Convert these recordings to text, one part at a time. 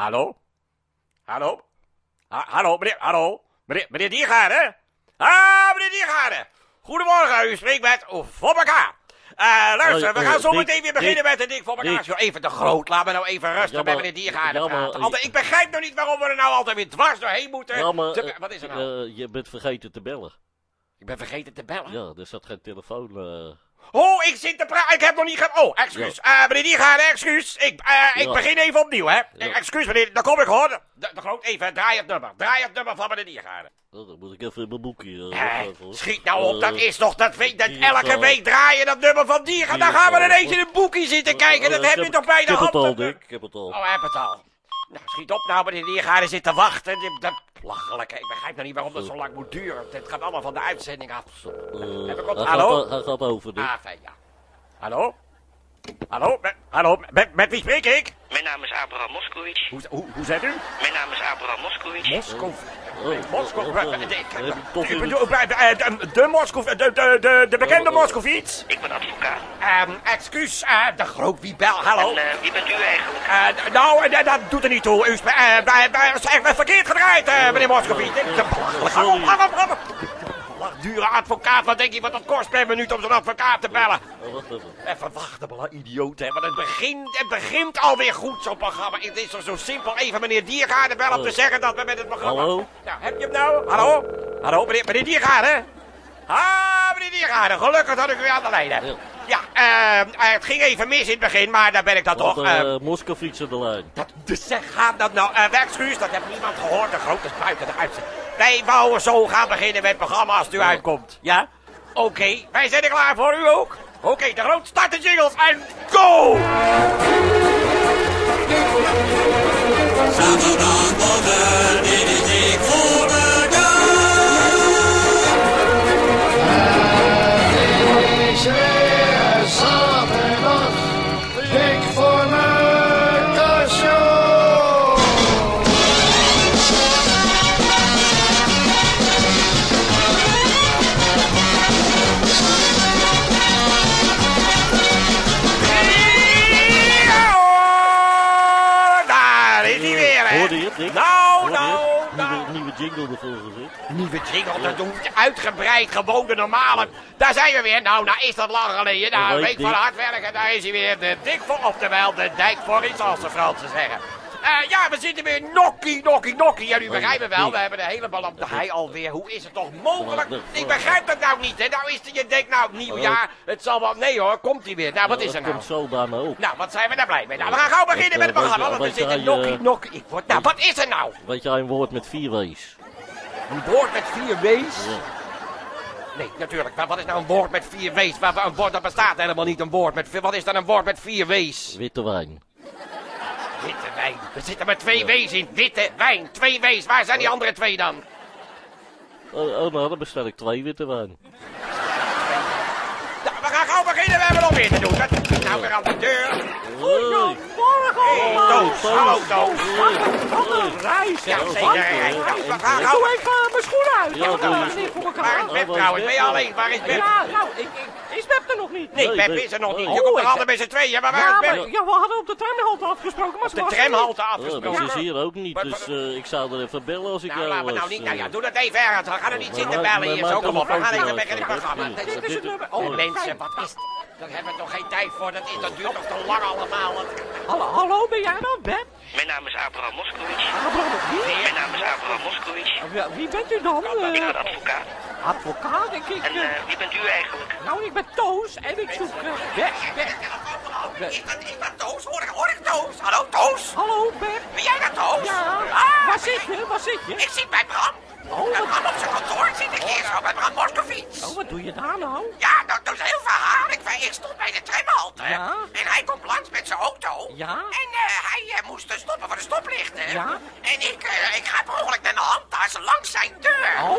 Hallo? Hallo? Ha- hallo, meneer, hallo? Meneer, meneer Diergaarde? Ah, meneer Diergaarde. Goedemorgen, u spreekt met voor elkaar. Eh, luister, we gaan zo meteen weer beginnen met het ding voor elkaar. Zo even te groot, laat me nou even rustig maar- meneer Diergaarde praten. Altijd, ik begrijp nog niet waarom we er nou altijd weer dwars doorheen moeten. Ja, maar, Te- eh, wat is er nou? eh, je bent vergeten te bellen. ik ben vergeten te bellen. Ja, er zat geen telefoon. Oh, ik zit te praten. Ik heb nog niet ge... Oh, excuus. Eh, meneer Diergaarde, excuus. Ik, eh, ik Ja. begin even opnieuw, hè. Ja. Excuus, meneer. Dan kom ik, hoor. De, groot even, draai het nummer. Draai het nummer van meneer Diergaarde. Oh, dan moet ik even in mijn boekje. eh, schiet nou op, dat is toch, dat weet, dat elke week draai je dat nummer van Diergaarde. Dan gaan we ineens in een boekje zitten kijken. Dat heb ik je toch bij Ik de heb hand. het al, Dick. Ik heb het al. Oh, heeft het al. Nou, schiet op nou, meneer Diergaarde zit te wachten. Hè. Ik begrijp nog niet waarom dat zo lang moet duren. Het gaat allemaal van de uitzending af. Heb ik wat- hij Hallo? Gaat, gaat over. Ah, fijn, ja. Hallo? Hallo? Met, hallo? Met, met wie spreek ik? Mijn naam is Abraham Moskowitz. Hoe, hoe, hoe zet u? Mijn naam is Abraham Moskowitz. Moskou. Oh, Moskou. oh, oh, oh. de- ik- in bedoel, eh, de- de Moskou. De, de, de, de bekende Oh, oh. Moskovits. Ik ben advocaat. Ehm, excuus, eh, de groot wie bel, hallo. En eh, wie bent u eigenlijk? Nou, dat doet er niet toe. U spe- eh, bij- bij- is echt verkeerd gedraaid, eh, meneer Moskovits. Dit is een Dure advocaat, wat denk je wat het kost per minuut om zo'n advocaat te bellen? Even. Wachten, bela idioot, hè. Want het begint, het begint alweer goed, zo'n programma. Het is toch zo simpel even meneer Diergaarde bellen om te Oh. zeggen dat we met het programma... Hallo? Nou, heb je hem nou? Hallo? Hallo, meneer, meneer Diergaarde? Ah, meneer Diergaarde, gelukkig dat ik u aan de lijn heb. Ja. Eh, het ging even mis in het begin, maar daar ben ik dan toch... Eh, eh Moskovits aan de lijn. dat, dus zeg, gaat dat nou... eh excuus, dat heeft niemand gehoord. De grote is buiten de uitzending. Wij wouden zo gaan beginnen met het programma als het u uitkomt. Ja? Oké, wij zijn er klaar voor u ook. Oké, de groot start de jingles en go! Zaterdagmorgen, dit is dik voor dat hoeft uitgebreid, gewoon de normale. Daar zijn we weer. Nou, nou is dat lang geleden. Nou, een week van hard werken, daar is hij weer. De dik voor, oftewel de dijk voor iets, als de Fransen zeggen. Eh, ja, we zitten weer nokkie, nokkie, nokkie. Ja, u begrijpt me wel, we hebben de hele bal op de hei alweer. Hoe is het toch mogelijk? Ik begrijp dat nou niet, hè. Nou is het, je denkt nou, nieuwjaar, het zal wel... Nee hoor, komt hij weer. Nou, wat is er nou? komt zo bij me. Nou, wat zijn we daar blij mee? Nou, we gaan gauw beginnen met het programma, want we je- zitten nokkie, eh, nokkie. Ik word... Nou, wat is er nou? Weet jij een woord met vier W's? Een woord met vier W's? Nee, natuurlijk. Maar wat is nou een woord met vier W's? Waar, waar- een woord, dat bestaat helemaal niet, een woord met vier... Wat is dan een woord met vier W's? Witte wijn. Witte wijn. Er zitten maar twee W's in. Witte wijn. Twee W's. Waar zijn die andere twee dan? Oh, oh nou, dan bestel ik twee witte wijn. Nou, we gaan gauw beginnen. We hebben nog meer te doen. Wat nou weer aan de deur? Toos. Toos. Hallo, Toos. Hey. Reis, Ja, zeker. Nou, even mijn schoenen uit. Ja, Ja, Waar is Beb is trouwens? Ben je alleen? Waar is Beb? Ja, nou, ik, ik, is Beb er nog niet? Nee, Beb Beb- is er nog niet. Oh. Je komt Oh, er ik altijd met z'n tweeën. Maar waar Ja, is Beb? ja, we hadden op de tramhalte afgesproken, maar ze De was tramhalte Ja, afgesproken. dat is hier ook niet, dus eh, ik zou er even bellen als ik Nou, jou laten we was. nou niet. Nou ja, eh. doe dat even ergens. We gaan er niet zitten bellen hier. Zo, kom op. We gaan even lekker in het programma. dit- is het nummer. Oh, mensen, wat is... Daar hebben we toch geen tijd voor. Dat, is, dat duurt nog te lang allemaal. Hallo, hallo, ben jij dan, Beb? Mijn naam is Abraham Moskowitz. Abraham, wie? Mijn naam is Abraham Moskowitz. Wie bent u dan? Ik Eh, ben advocaat. advocaat, ik, ik, En eh, eh, wie bent u eigenlijk? nou, ik ben Toos en ik zoek eh, Beb, Beb. Is dat, is dat Toos? Hoor ik, hoor ik Toos? Hallo, Toos? Hallo, Beb. Ben jij dat Toos? Ja, Ah, waar zit je? Waar zit je? ik zit bij Bram. Oh, wat, Bram op zijn kantoor zit ik hier zo, bij Bram Moskovits. oh, wat doe je daar nou? Ja, dat, dat is heel verhaal. Ik, stond bij de tramhalte. Ja. En hij komt langs met zijn auto. Ja. En eh, hij eh, moest stoppen voor de stoplichten. Ja. En ik, eh, ik ga per ongeluk met mijn handtas langs zijn deur. Oh,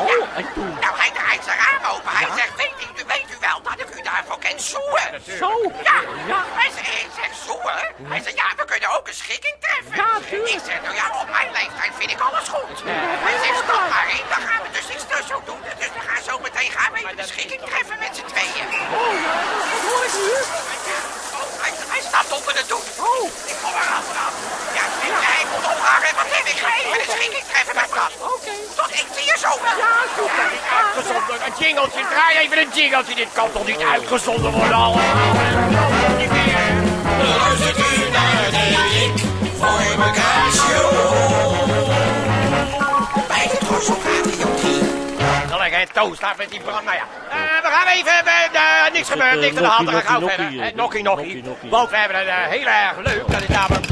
oh, en toen? Nou, hij draait zijn raam open. Hij zegt, weet u, weet u wel dat daarvoor kan zoeken? Zo? Ja, Ja. Hij zegt, ik zeg zoeken? Hij zegt, ja, we kunnen ook een schikking treffen. Ja, tuurlijk. Ik zeg, nou ja, op mijn leeftijd vind ik alles goed. Hij zegt, stap maar in, dan gaan we dus iets zo doen. Dus we gaan zo meteen gaan we even een schikking treffen met z'n tweeën. Oh, ja, dat hoor ik nu. Oh, hij, hij staat onder de douche. Oh, Ik kom eraan, eraan. Ja, hij wacht even, ik ga even de schikking treffen Tot ik zie je zo wel. Ja, is goed. Uitgezonden, een jingeltje, draai even een jingeltje. Dit kan toch niet uitgezonden worden allemaal? Niet meer. Luistert u naar de ik voor elkaar show. Bij de Trossel Radio 10. Zal ik het toast daar met die brand? Nou ja, Eh, we gaan even, eh, eh, niks gebeurt, eh, niks aan de hand, we gaan gauw verder. nokkie, Eh, Nokkie, nokkie. Want we hebben het eh, heel erg leuk, dat is namelijk...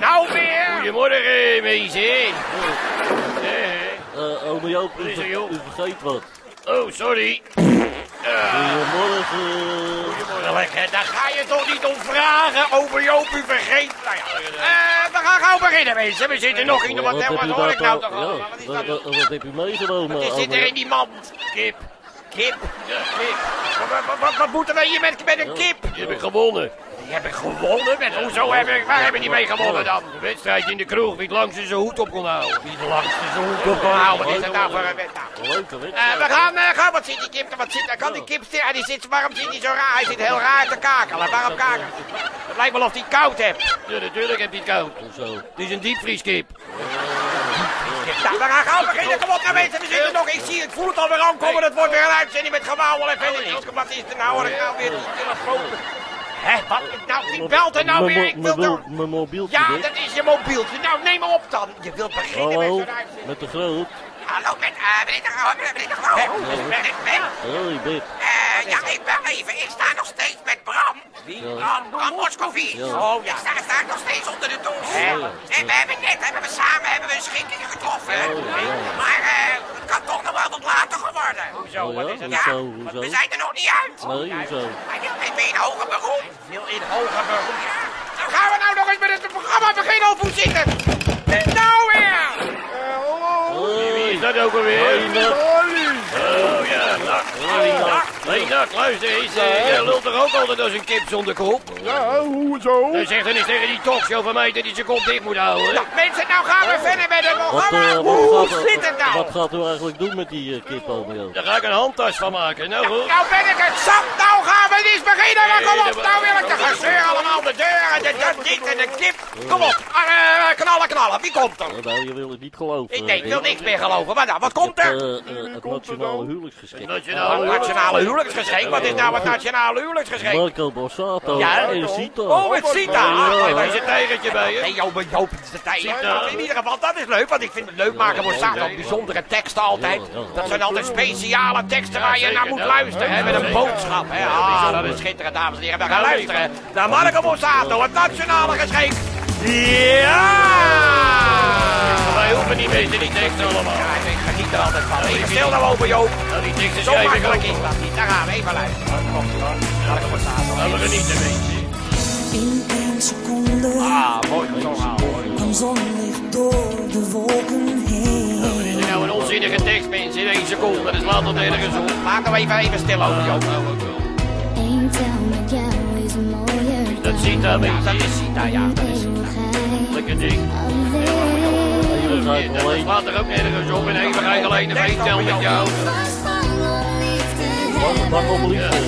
Nou weer! Goedemorgen, mensen. Ome Joop, u, er, ver- vergeet wat. Oh, sorry. Goedemorgen. Goedemorgen, daar ga je toch niet om vragen, over Joop, u vergeet. Nou ja, eh, we gaan gauw beginnen, mensen. We zitten nog in de... Wat, Wat hoor daar ik nou toch- ja, allemaal? Wat wat- dat? wat- Wat heb u meegenomen? Wat zit er in die mand? Kip. Kip. Kip. Wat, wat, wat, wat moeten wij hier met, met een kip? Die heb ik gewonnen. Die hebben gewonnen? Met, hoezo hebben, waar hebben die mee gewonnen dan? Een wedstrijd in de kroeg wie het langste zijn hoed op kon houden. Wie de langste zo hoek op kan houden. Wat is dat nou voor een wedstrijd. we gaan, eh, gaan, wat zit die kip, wat zit, kan die kip, sti- ah, die zit, waarom zit hij zo raar? Hij zit heel raar te kakelen, waarom kakelen? Het lijkt wel of hij koud heeft. Ja, natuurlijk heb je het koud. Zo. Het is een diepvrieskip. Nou, we gaan gauw beginnen, kom op nou mensen, we zitten nog, ik zie het, voel het alweer aankomen, het wordt weer een uitzending met gewauwel en verder. Wat is er nou, ik nou weer die telefoon? Hè, wat, nou, wie belt er nou weer? Ik wil mo- Mijn mobieltje, Ja, Dick. dat is je mobieltje. Nou, neem hem op dan. Je wilt beginnen met Hallo, zo'n uitzending. met de groot. Hallo, met, eh, meneer de Groot, meneer de Groot. Hoi, ja, ik ben even, ik sta nog steeds met Bram. Wie? Bram, Bram Moscovici. Ja. Oh, ja. Ik sta, nog steeds onder de douche. En we hebben net, hebben we samen, hebben we een schikking getroffen. Oh. Maar, eh, kan toch nog wel wat later geworden. Hoezo, Oh, ja? wat is het Hoezo, nou? hoezo? We zijn er nog niet uit. Nee, hoezo? Ben je in hoger beroep. Wil in hoger beroep? Ja. Nou gaan we nou nog eens met het programma beginnen of hoe zit het? Nou weer! Wie is dat ook alweer? Hoi. Oh ja. Hoi, Nat. Nee, Nak, luister eens. eh, Jij lult toch ook altijd als een kip zonder kop? Ja, hoezo? Dan zegt dan eens tegen die talkshow van mij dat hij zijn kop dicht moet houden. Nou, mensen, nou gaan we verder met het Wat, programma. eh, hoe gaat, zit het nou? wat gaat u eigenlijk doen met die eh, kip, Joop? Daar ga ik een handtas van maken. Nou goed. Nou ben ik het zat, nou gaan we eens beginnen. Maar kom op, nou wil ik de gezeur allemaal, de deur en de, en de kip. Kom op, knallen, knallen. Wie komt er? Oh, nou, je wil het niet geloven. Ik, nee, ik wil niks meer geloven. Maar nou, wat komt er? eh, het nationale huwelijksgeschenk. Het Nationale nationale huwelijksgeschenk. Wat is nou het nationale huwelijksgeschenk? Marco Borsato Ja, en Sita. Oh, het Sita. Ah, Daar is een tijgertje bij je. Nee, Joop, Joop, het is de tijd. Nou, in ieder geval, dat is leuk, want ik vind het leuk maken zaken. Bijzondere teksten altijd. Dat zijn altijd speciale teksten waar je naar moet luisteren. Hè, met een boodschap. Hè. Ah, dat is schitterend, dames en heren. We gaan luisteren naar Marco Borsato, het nationale geschenk. Ja! Hoeven niet weten die teksten allemaal. Ja, ik geniet er altijd van. Even stil nou over, Joop. Nou, die teksten Zo makkelijk is dat niet. Daar gaan we even luisteren. Komt ie hoor. Marco Borsato. Nou, we genieten, mensen. In één seconde Ah, mooi kwam zonlicht door de wolken heen. Is er nou een onzinnige tekst, mensen? In één seconde. Dat slaat tot nergens op. Laten we even, even stil over, Joop. Nou. Eén tel met jou is mooier Dat ziet daar, Ja, mensen. dat is Sita, ja. Dat is Lekker ding. Eeuwigheid Dat slaat er ook nergens op. In eeuwigheid alleen een één tel met jou. Mag op liefde.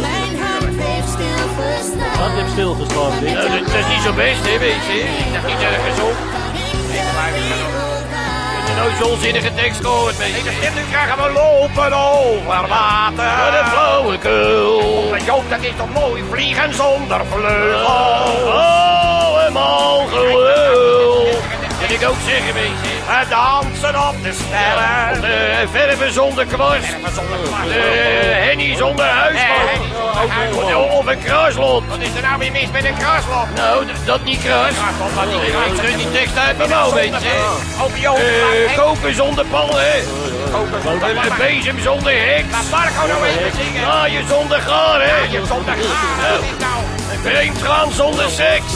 Wat heeft stilgestaan, dat, dat is niet zo best, hè, mensen? Ik dacht niet ergens op. Ik heb nooit zo'n onzinnige tekst gehoord, mensen. En nu krijgen we lopen over water. Wat een flauwekul. Maar Joop, dat is toch mooi? Vliegen zonder vleugels. Oh, helemaal gelul. Dat ik ook zeggen, mensen. We dansen op de sterren. De verven zonder kwast. Verven zonder kwast. De henny zonder huisman. Eh, Henny zonder huisman. Of een kruislot. Wat is er nou weer mis met een kruislot? Nou, dat niet kruis. Ik schud die tekst uit mijn mouw. Eh, koken zonder. Koken zonder Een bezem zonder heks. Laat Marco nou even zingen. Naaien zonder garen. Je zonder nou? Gaan zonder seks.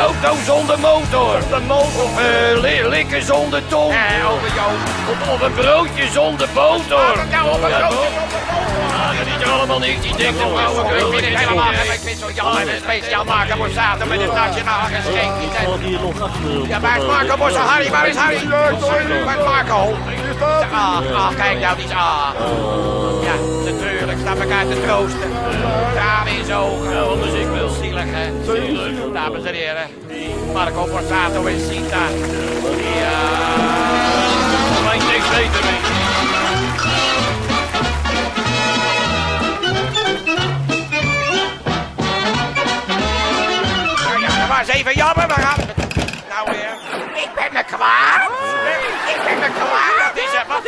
Auto zonder motor. De motor. Of eh, li- likken zonder tong. Eh, over Joop. Of, of een broodje zonder boter. Nou op een Ja, broodje zonder motor. Ah, dat is allemaal niks. Die denkt de vrouwen Ik vind het helemaal niet. Ik vind jammer. Oh, Een speciaal maken voor zaterdag met het nationale geschenk. Ik ga hier nog achter. Ja, waar is Marco Bosse? Harry, waar is Harry? Waar is Marco? Ah, ah, kijk nou, die is... Ah. Ja, natuurlijk, staan elkaar te troosten. Tranen in zijn ogen. Ja, anders ik dames en heren, Marco Borsato is Sita. Ja, lijkt niks beter mee. Nou even jammer, maar... Nou weer. Ik ben me kwaad. Ik ben me kwaad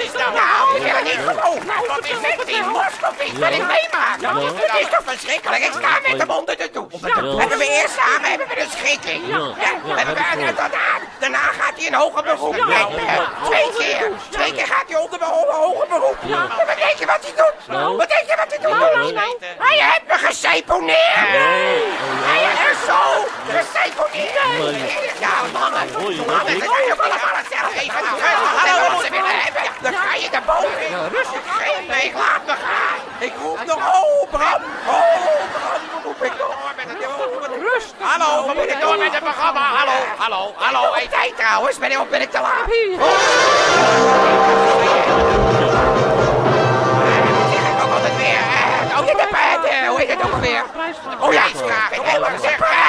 is nou? Nou, ik wil het niet geloven. Wat is met die moscoviet wat ik meemaak? Het is toch verschrikkelijk? Ik sta met hem onder de douche. Hebben we eerst samen hebben we een schikking. Ja. Hebben we, en daarna, daarna gaat hij in hoger beroep. Eh, Twee keer. Twee keer gaat hij onder hoger beroep. En wat denk je wat hij doet? Wat denk je wat hij doet? Hij heeft me geseponeerd. Hij heeft zo geseponeerd. Ja, mannen. Dat, Mannen, dat je wel allemaal. Nou, je hallo ze willen hebben. Dan ga je naar boven. Rustig. Geen nee, laat me gaan. Ik roep nog, oh Bram. Oh Bram, roep ik door met het. Hallo, wat moet ik door met het programma? Hallo, hallo, hallo. Hey, tijd trouwens. Ben ik, ben ik te laat? ik weer. Oh, dit heb eh, hoe heet het ook alweer? Oh ja. Ik heb gezegd prijsvraag.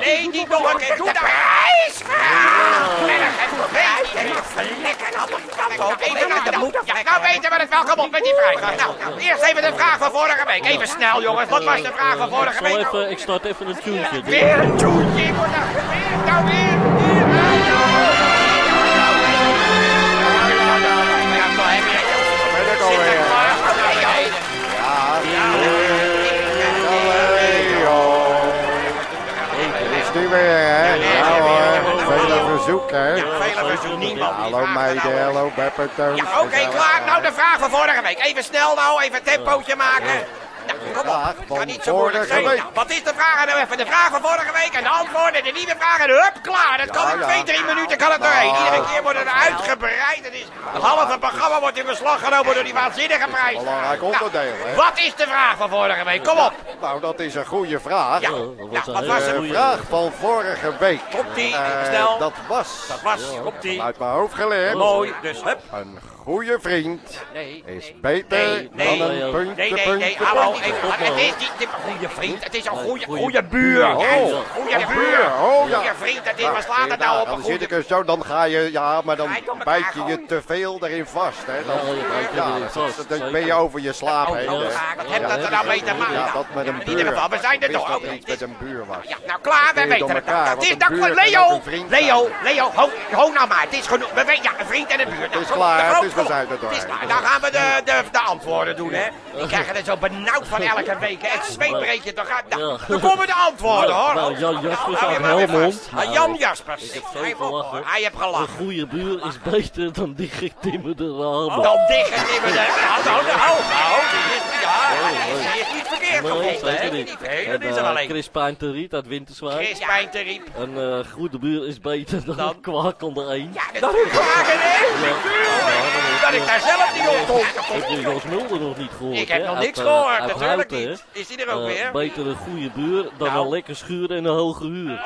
Nee, niet nog een keer. Doe ik prijs. Ja, nou weten we het wel. Kom op met die prijsvraag. Nou, nou, eerst even de vraag van vorige week. Even snel, jongens. Wat was de vraag van vorige week? even, ik start even een. Dick. Weer een geweerd. Nou weer. Weer. Weer, hè? Ja hoor, vele verzoeken, hè? Vele verzoeken. Niemand die Hallo meiden, nou. hallo. Ja, oké, klaar. Nou, de vraag van vorige week. Even snel nou, even een tempootje maken. Nou, kom Kan niet zo moeilijk zijn. Nou, wat is de vraag? En nou even de vraag van vorige week en de antwoorden, de nieuwe vraag en hup, klaar. Dat kan in ja. twee, drie minuten kan het doorheen. Nou. Iedere keer wordt het uitgebreid. Het is, het halve programma wordt in beslag genomen door die waanzinnige prijs. Belangrijk onderdeel, hè? Wat is de vraag van vorige week? Kom op. Nou, dat is een goede vraag. Ja, dat ja was een wat was het? De vraag van vorige week. Komt-ie, eh, snel. Dat was, Dat was, komt ie. uit mijn hoofd geleerd, Mooi, dus hup. een goede vriend Nee, is beter Nee, dan nee, een puntje, Nee, nee, puntje, nee, hallo. Het is niet een goede vriend, het is een goede, goede buur. Oh, Goede buur. Oh, ja. Goede vriend, dat is, Nou, waar slaat het ja, nou op? Dan Een zit ik goede... er zo, dan ga je, ja, maar dan bijt je je te veel erin vast, hè. Dan, Ja, dan- dan- dan ben je over je slaap Oh, heen, oh, ik- heb dat er nou mee te maken? Ja, dat met een in buur. ieder geval, we zijn er toch dat ook met een buur was. Ja, nou klaar, we weten het. Nou, Het is voor Leo. Leo. Leo, ho, nou maar. Het is genoeg. We weten, ja, een vriend en een buur. Nou, is klaar, de het groot- is- we kom. zijn er Het is doorheen. klaar. Dan gaan we de, de, de antwoorden doen, hè. Die krijgen het zo benauwd van elke week. hè. Het zweet breekt je toch uit. Nou, dan komen de antwoorden, hoor. Nou, Jan Jaspers uit Helmond. Jan Jaspers. Ik heb zo Hij heeft gelachen. Een goede buur is beter dan die getimmerde ramen. Dan dicht het in de... Nou, nou, nou, nou, die is- Ja, die is niet verkeerd Nee, gevonden, hè. Die Dat is er eh, alleen. Chris Pijnteriet uit. Chris Pijnteriep. Een eh, goede buur is beter dan Dan? een kwakelde een. Ja, dat is hè. Dat ik daar zelf niet op kom. Heb je Jos Mulder nog niet gehoord? Ik heb nog niks eh, gehoord, natuurlijk niet. Is die er ook Eh, weer? beter een goede buur dan Nou. een lekker schuur en een hoge huur.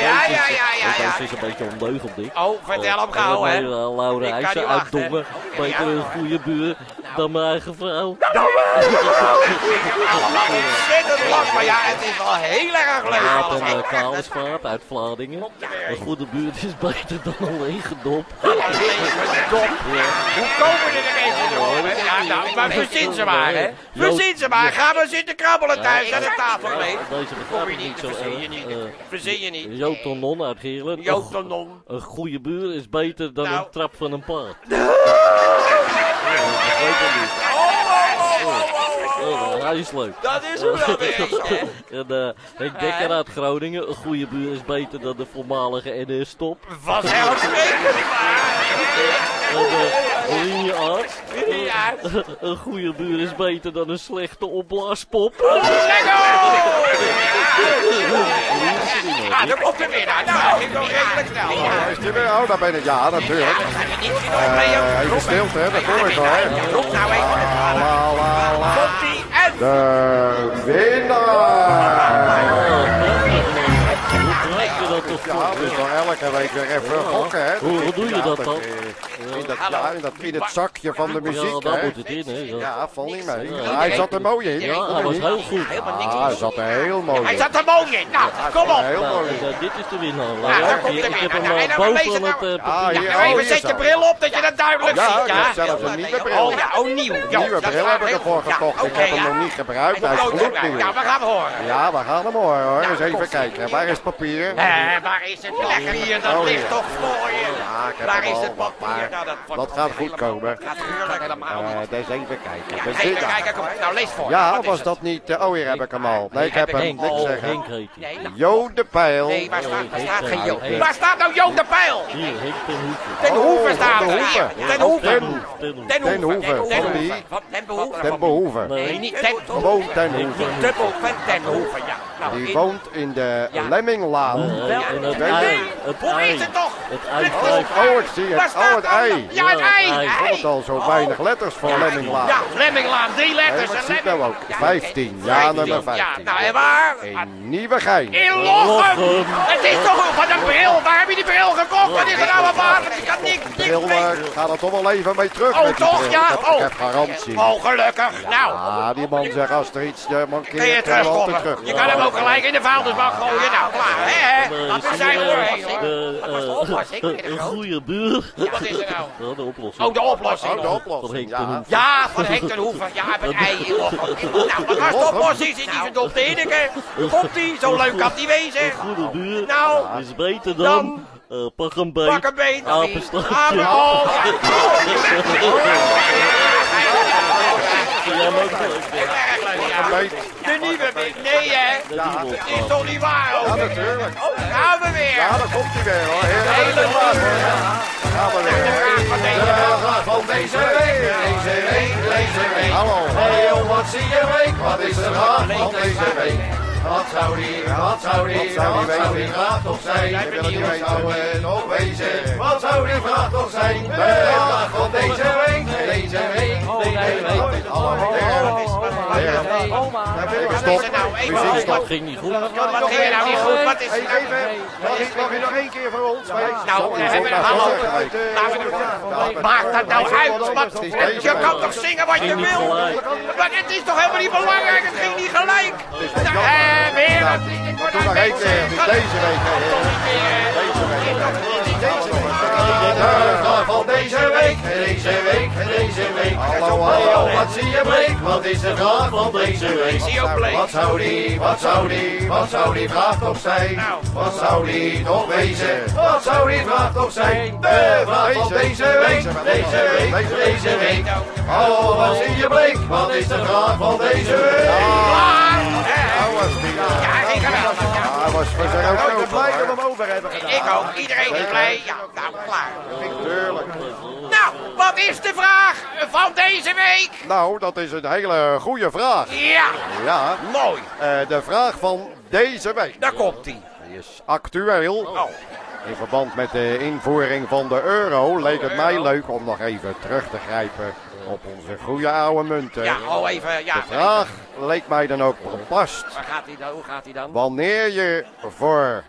Ja, ja. Ja, ja, ja, is een beetje ondeugend, dik. Oh, vertel hem gauw, hè. Eh, Laura IJzer uit. Dongen. Beter een goede buur dan mijn eigen vrouw. Allemaal ontzettend lang, maar ja, het is wel heel erg leuk Maat en uh, Kalesvaart uit Vlaardingen. Een goede buurt is beter dan een lege dop. Hoe komen we er ineens door? Ja, nou, maar verzin ze maar, hè. Verzin ze maar. Ga maar zitten krabbelen thuis aan de tafel mee. Deze begrijp ik niet, zo verzin je erg. niet. Eh, Verzin je niet. Joop Tonon uit Geerlen. Joop Tonon. Een goede buur is beter dan Nou. een trap van een paard. leuk. Dat is hem wel weer. En uh, Henk Dekker uit Groningen. Een goede buur is beter dan de voormalige NS-top. En uh, liniearts. Ja. Een goede buur is beter dan een slechte opblaaspop. Lego! Daar weer aan. Nou, dat snel. is die weer? Oh, daar ben ik. Ja, natuurlijk. Leo. even stilte, hè, dat hoor ik al, hè. Nou even. La, la, la. De winnaar! Dat Ja, voor? dus dan elke week weer even gokken, hè. Hoe- hoe doe je dat Ja, dan? eh, In, dat, ja, in, dat, in het zakje van de Ja, muziek, daar hè? moet het in, hè. Ja, Ja, val niet mee. Ja. Maar hij zat er mooi in. Ja, hij was heel goed. Ah, hij zat er heel mooi Hij in. zat er mooi in. Nou, kom op. Heel Nou, mooi in. eh, dit is de winnaar. Ja, daar komt ik, heb hem Nou, boven het eh, nou. Ja, oh, even zet je bril op dat je dat duidelijk Ja, ziet. ik heb zelfs een nieuwe bril. Oh ja, oh nieuw. Jo, Nieuwe dat bril heb ik ervoor. Ja, gekocht. Ik oké, heb hem ja. nog niet gebruikt. Hij Hij is gloednieuw. Ja, we gaan horen. Ja, we gaan hem horen hoor. Ja, Eens even kijken. Waar is het papier? Eh, waar is het lekker hier? Dat Oh, ligt toch voor je. Ja, ik heb Waar is het papier? Nou, dat, dat gaat goed komen. Gaat helemaal. Eh, dat is even kijken. Ja, Dus even kijken, kom. Nou, lees voor. Ja, was dat niet... eh, oh, hier heb ik hem al. Nee, ik heb hem. Niks oh, zeggen. Nee, nou, Jo de Pijl. nee, waar staat, waar staat geen Jo? Waar staat nou Jo de Pijl? Hier, Henk ten Hoeven. Ten Oh, Hoeve staat Ten er. Ten Hoeve. Ten Hoeven. Ten Hoeven. Ten Ten Hoeve. Hoeve. Ten Van Hoeve. wie? Van Ten Behoeve. Ten Behoeve. Nee, niet Ten Woont Ten Nee, Hoeve. Ten Behoeve, Ten Hoeve, ja. Nou, Die woont in de. Lemminglaan. Eh, Wel, en het ei. Oh. Oh, ik zie het. Oh, het ei. Ja, het Ja, ei. het ei. Ik vond het al zo Oh. weinig letters voor Lemminglaan. Ja, Lemminglaan, drie letters. en ik zie het nou ook. Ja, 15. Ja, 15. nummer Ja, 15. nou en waar? In Nieuwegein. In Lochem. Lochem. Het is toch ook van een bril. Waar heb je die bril gekocht? Wat is er nou aan waar? Ik kan niks, niks Bril, mee. eh, gaat er toch wel even mee terug Oh, toch? Ja. Ik heb, Oh. ik heb garantie. Oh, gelukkig. Nou, Ah, die man zegt als er iets eh, je mankeert, kunnen we altijd terugkomen. terug. Je kan hem ook gelijk in de vuilnisbak gooien. Nou, klaar, hè? hè? Eh, Dat zijn je, doorheen, eh, was eh, meneer de Een goede buur. Wat is er nou? Ja, de oplossing. Oh, de oplossing. Oh, de Van oplossing. Ja. Hoeven. Ja, van Henk ten Hoeven. Ja, met ei. Nou, wat was de oplossing? Zit die verdomd Ineke? Komt-ie? Zo leuk kan die wezen. Een goede buur Nou, is beter dan... eh, pak een beet. pak een been. Apenstaartje. Apen- Oh, Ja, leuk. Beet. De nieuwe been. Nee, hè? De. Het is toch niet waar, Ja, ook? natuurlijk. Oh, daar gaan we weer. Ja, daar komt hij weer hoor. Heer, Hele hele klaar voor. leuke. Daar gaan we De weer. deze vraag van deze week. Deze week, deze week. Hallo. Hey joh, wat zie je week? Wat is de vraag van deze week? Wat zou die, wat zou die, wat zou die vraag toch zijn? Wat zou het nog wezen? Wat zou die vraag toch zijn? De vraag van deze week, deze week, deze week. Allemaal Even Wat is er nou? Even Muziek op. stop. Dat ging niet goed. Wat ging er nou niet goed? Wat is er nou? Mag je nog één keer voor ons? Nou, we hebben een hallo. Maakt dat nou uit? Je kan toch zingen wat je wil? Maar het is toch helemaal niet belangrijk? Het ging niet gelijk. Nou, eh, weer een... Ik word één keer. Deze week. Deze week. De vraag van deze week, deze week, deze week. Hallo, hallo, wat zie je bleek? Wat is de vraag van deze week? zie ook bleek. Wat zou die, wat zou die, wat zou die vraag toch zijn? Nou. Wat zou die toch wezen? Wat zou die vraag toch zijn? De vraag van deze week, deze week, deze week. Hallo, wat zie je bleek? Wat is de vraag van deze week? Ja, ik geweldig. Hij was we zijn ook zo blij dat we hem over hebben gedaan. Ik ook. Iedereen is blij. Ja, nou, klaar. Tuurlijk. Nou, wat is de vraag van deze week? Nou, dat is een hele goede vraag. Ja, Ja, mooi. eh, de vraag van deze week. Daar komt ie. Die is actueel. Oh, In verband met de invoering van de euro leek het mij leuk om nog even terug te grijpen op onze goede oude munten. ja, oh even, ja. De vraag leek mij dan ook gepast. Waar gaat hij dan? Hoe gaat hij dan? Wanneer je voor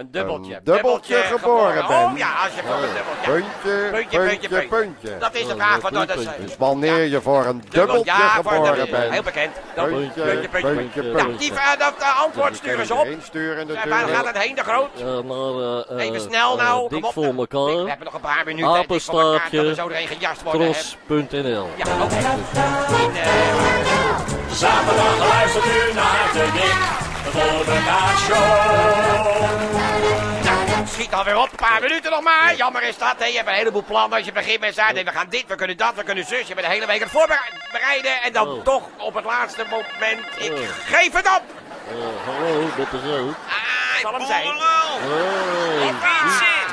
Een dubbeltje. Een dubbeltje geboren bent. Oh ja, als je voor een dubbeltje. puntje, Puntje, puntje, puntje, puntje. Dat is de vraag van... Dat is, Dus wanneer je voor een dubbeltje ja, geboren. Heel bent. bekend. Dat, Puntje, puntje, puntje, puntje, Ja, puntje. die, eh, dat eh, antwoord sturen ze op. Insturen Eh, Waar gaat het heen, de groot? Ja, naar, eh, Even eh, snel eh, nou. dik Kom op. voor We elkaar. hebben nog een paar minuten. Apenstaartje. We. Cross.nl. Ja, oké. En, eh, Zaterdag luistert u naar de Dik show. Nou, schiet alweer op. Een paar minuten nog maar. Jammer is dat. Hè. Je hebt een heleboel plannen. Als je begint met zijn, we gaan dit, we kunnen dat, we kunnen zus. Je bent de hele week aan het voorbereiden. En dan Oh. toch op het laatste moment. Ik Oh. geef het op. Eh, hallo, met de rood. Ah, zal hem zijn. Hey,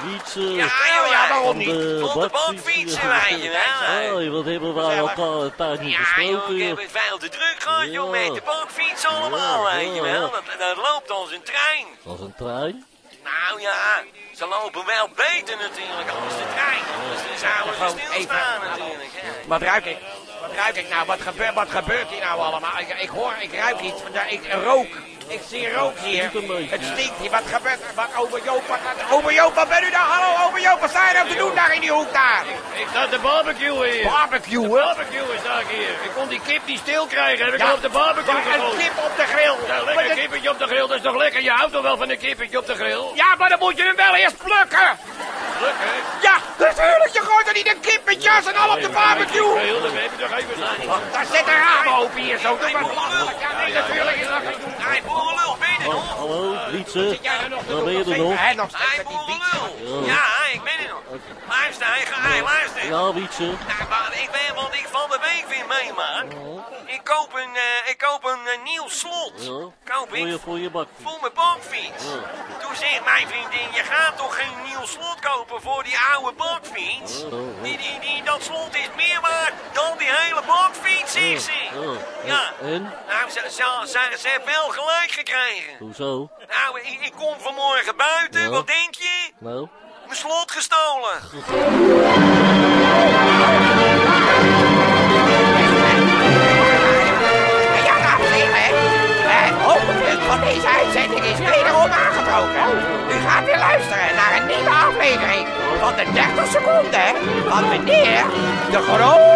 fietsen. Ja, ja, ja, waarom niet? de Op de fietsen wij je wel. Hey, wat hebben wij Gezellig. elkaar een tijd niet Ja, joh, gesproken, ik joh. heb het veel te druk gehad, joh, Ja. met de bootfiets allemaal, Ja, weet je ja. wel. Dat, dat loopt als een trein. Als een trein. Nou ja, ze lopen wel beter natuurlijk als de trein. Dus dan zouden stilstaan even- natuurlijk. Ja. Wat ruik ik? Wat ruik ik nou? Wat gebeurt, wat gebeurt hier nou allemaal? Ik, ik hoor, ik ruik iets. Ik rook. Ik zie rook hier. Een. Het stinkt hier. Wat gebeurt er? Wat, over Joop, wat, wat, over Joop, wat ben u daar? Hallo, over Joop, wat sta je nou te doen daar in die hoek daar? Ik sta te barbecuen hier. Barbecue, De hè? barbecue is daar hier. Ik kon die kip niet stil krijgen. Heb ik Ja. op de barbecue Maar een gegooid. kip op de grill. Ja, lekker dat- kippetje op de grill, dat is toch lekker? Je houdt toch wel van een kippetje op de grill? Ja, maar dan moet je hem wel eerst plukken. Ja, natuurlijk. Je gooit er niet een kip met jas en al op de barbecue. Daar zit een raam open hier zo. Doe maar belachelijk. Ja, nee, natuurlijk is dat niet doen. Boerenlul, ben je er nog? hallo, Wietse. Waar ben je er nog? Hè, nog steeds met die. Ja. Ja, ik ben er nog. Luister, hey, hey, luister. Ja, Wietse. Nou, maar ik weet wat ik van de week weer meemaak. Ik koop een, eh, ik koop een eh, nieuw slot. Ja, Koop voor je, ik voor je bakfiets. voor mijn bakfiets. Ja. Toen zegt mijn vriendin, je gaat toch geen nieuw slot kopen voor die oude bakfiets? Die, die, die, dat slot is meer waard dan die hele bakfiets, zegt ze. Ja. En? Nou, ze, ze, ze, ze heeft wel gelijk gekregen. Hoezo? Nou, ik, ik kom vanmorgen buiten, wat denk je? Nou? Mijn slot gestolen. Ja, dames en heren. Het hoogtepunt van deze uitzending is wederom aangebroken. U gaat weer luisteren naar een nieuwe aflevering van de 30 seconden van meneer de Groot.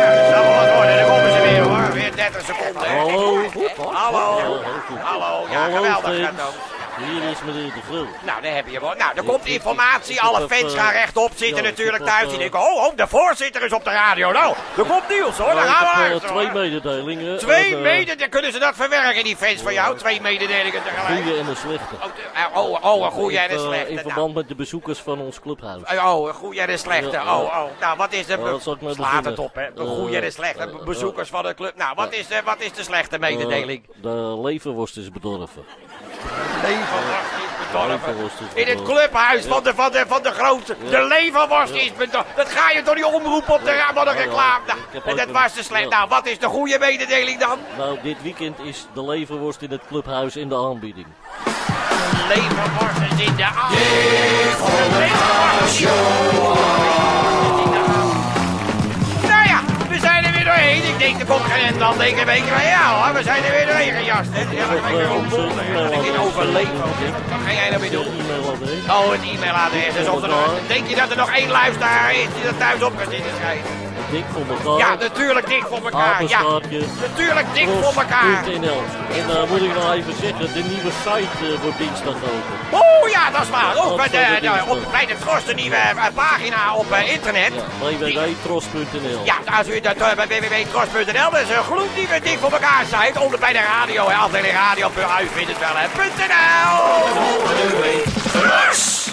Ja, dat zal wel wat worden. Dan komen ze weer hoor. Weer 30 seconden. Hallo? Hallo. Hallo. Ja, Hallo, geweldig. Hier is meneer de Grul. Nou, daar heb je wel. Nou, er komt informatie. Alle fans eh, gaan rechtop zitten natuurlijk thuis. eh, Die denken, oh, oh, de voorzitter is op de radio. Nou, er komt nieuws hoor. Nou, Daar ik gaan we heb eh, twee mededelingen. Twee En, eh, mede, dan kunnen ze dat verwerken, die fans van jou. Twee mededelingen tegelijk. goede en een slechte. Oh, de- eh, oh, oh, een goede en een Eh, slechte. In Nou, verband met de bezoekers van ons clubhuis. Oh, een goede en een slechte. Oh, oh. Nou, wat is de... Maar Slaat het op, hè. Een Eh, goede en een slechte. eh, Bezoekers van de club. Nou, wat is de, wat is de slechte mededeling? Eh, de leverworst is bedorven. Leverworst is bedorven. In het clubhuis van de, van de, van de grote. De leverworst is bedorven. Dat ga je door die omroep op de raam van de reclame. En dat was de slechte. ja. Nou, wat is de goede mededeling dan? Nou, dit weekend is de leverworst in het clubhuis in de aanbieding. Leverworst is in de aan. De leverworst. Ik denk, geen end dan. Denk ik, weet je ja hoor, we zijn er weer doorheen gejast. hè. Ja, dan ben ik. Dat in overleven. Wat ga jij nou weer doen? Oh, het e-mailadres. Of er nog, denk je dat er nog één luisteraar is die er thuis op kan zitten schrijven? Dik voor elkaar. Ja, natuurlijk dik voor elkaar. Ja, natuurlijk dik voor elkaar. Tros.nl. En dan moet ik nog even zeggen, de nieuwe site eh, wordt dinsdag open. Oh ja, dat is waar. Ook bij de, voor de op, bij de Tros de nieuwe eh, pagina op eh, internet. Ja, www.tros.nl. Ja, als u dat eh, bij www.tros.nl, dat is een gloednieuwe dik voor elkaar site. Onder bij de radio, hè, afdeling radio, vindt het wel, hè. .nl. Tros!